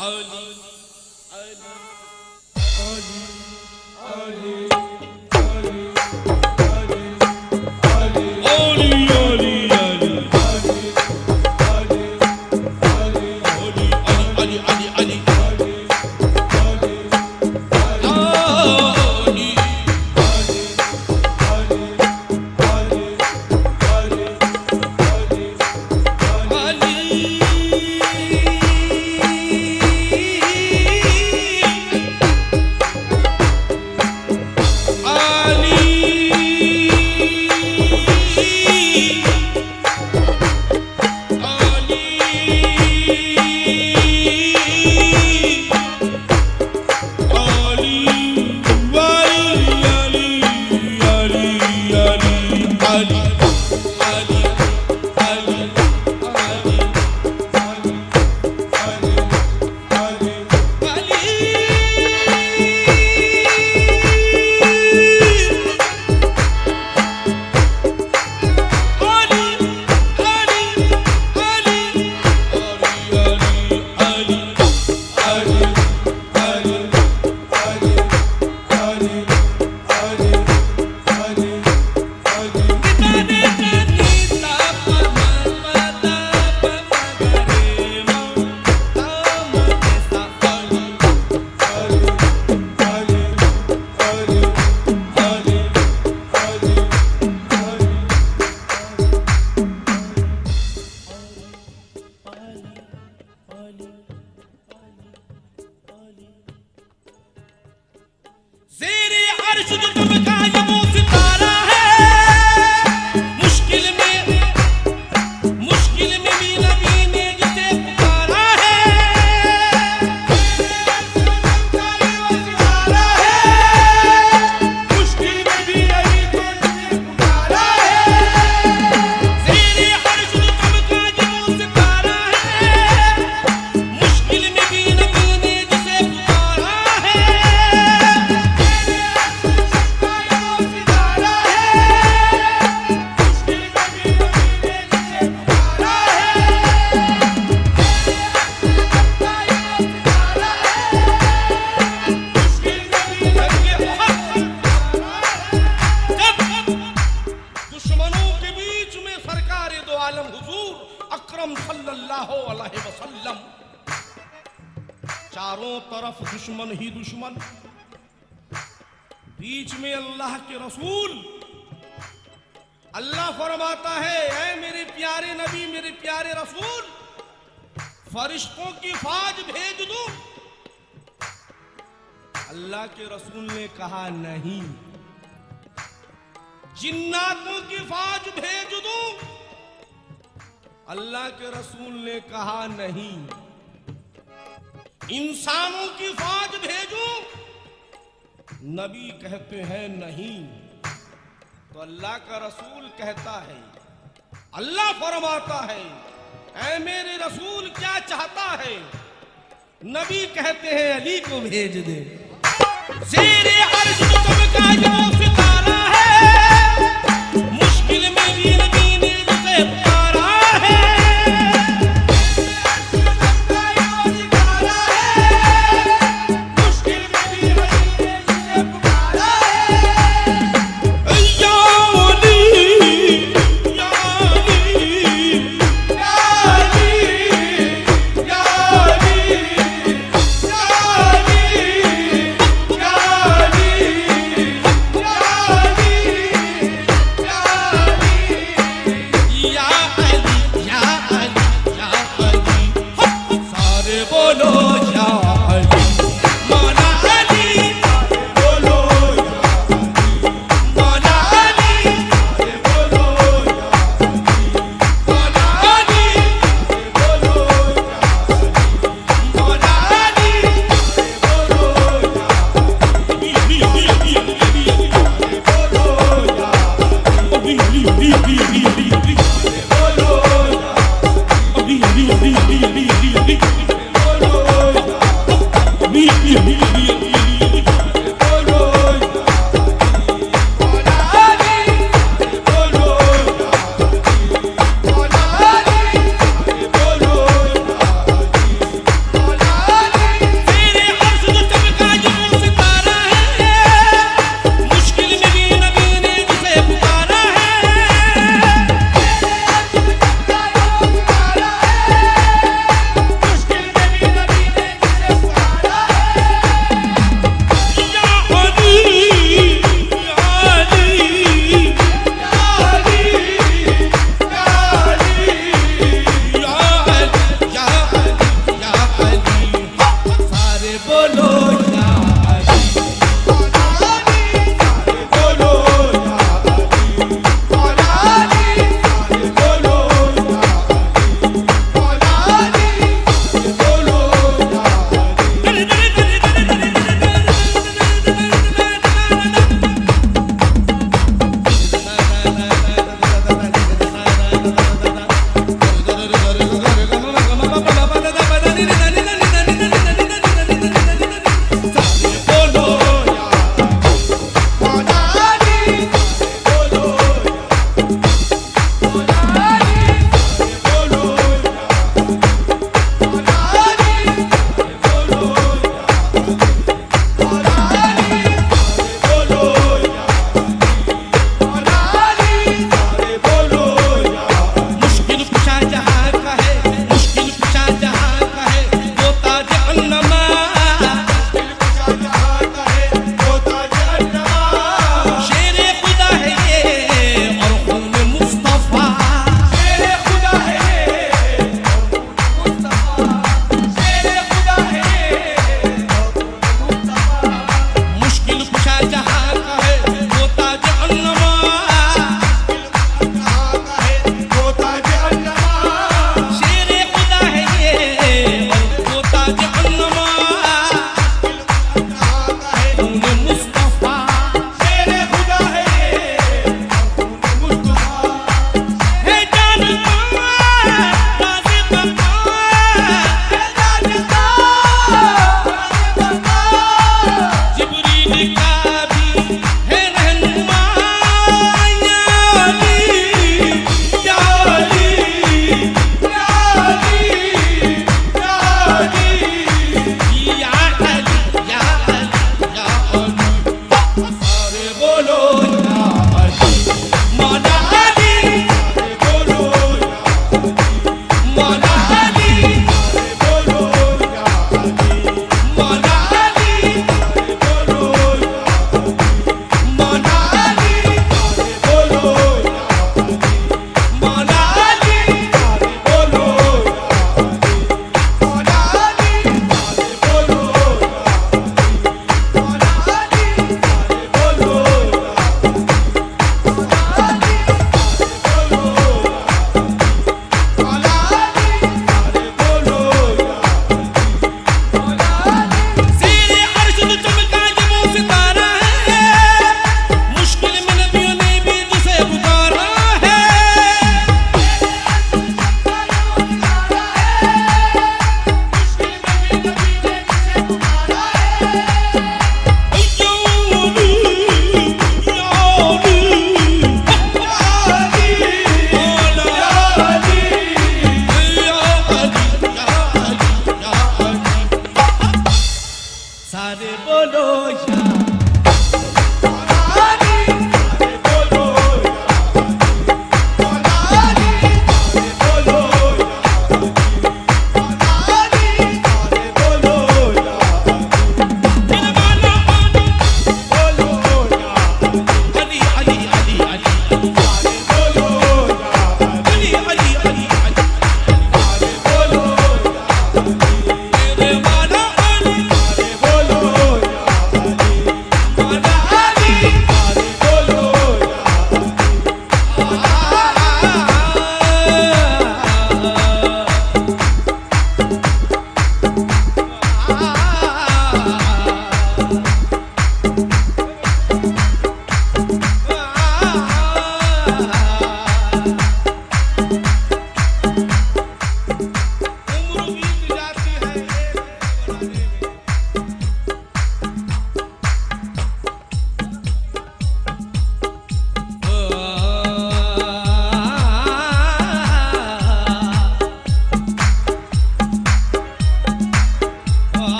Ali, Ali, Ali, Ali. दुश्मन। बीच में अल्लाह के रसूल। अल्लाह फरमाता है, ऐ मेरे प्यारे नबी, मेरे प्यारे रसूल, फरिश्तों की फाज भेज दूँ। अल्लाह के रसूल ने कहा, नहीं। जिन्नातों की फाज भेज दूँ। अल्लाह के रसूल ने कहा, नहीं। इंसानों की फाज भेजूं। नबी कहते हैं नहीं तो अल्लाह का रसूल कहता है, अल्लाह फरमाता है, ऐ मेरे रसूल, क्या चाहता है? नबी कहते हैं, अली को भेज दे। शेरे अर्श तो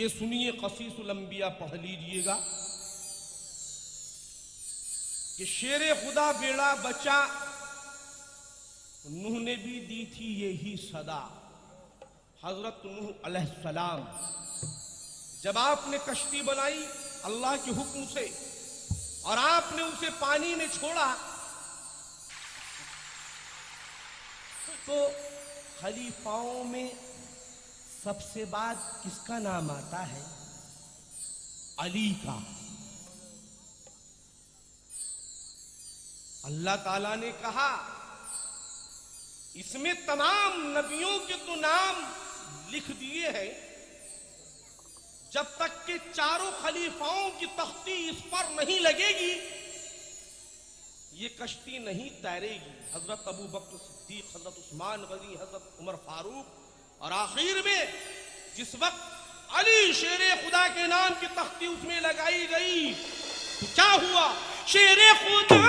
ये सुनिए कसीसुल अंबिया पढ़ लीजिएगा। कि शेर खुदा बेड़ा बचा, नूह ने भी दी थी यही सदा। हज़रत नूह अलैहिस्सलाम जब आपने कश्ती बनाई अल्लाह के हुक्म से, और आपने उसे पानी में छोड़ा तो खलीफाओं में सबसे बाद किसका नाम आता है? अली का। अल्लाह ताला ने कहा, इसमें तमाम नबियों के तो नाम लिख दिए हैं। जब तक के चारों खलीफाओं की तख्ती इस पर नहीं लगेगी, ये कश्ती नहीं तैरेगी। हज़रत अबू बकर सिद्दीक, हज़रत उस्मान गनी, हज़रत उमर फारूक और आखिर में जिस वक्त अली शेर खुदा के नाम की तख्ती उसमें लगाई गई तो क्या हुआ? शेर खुदा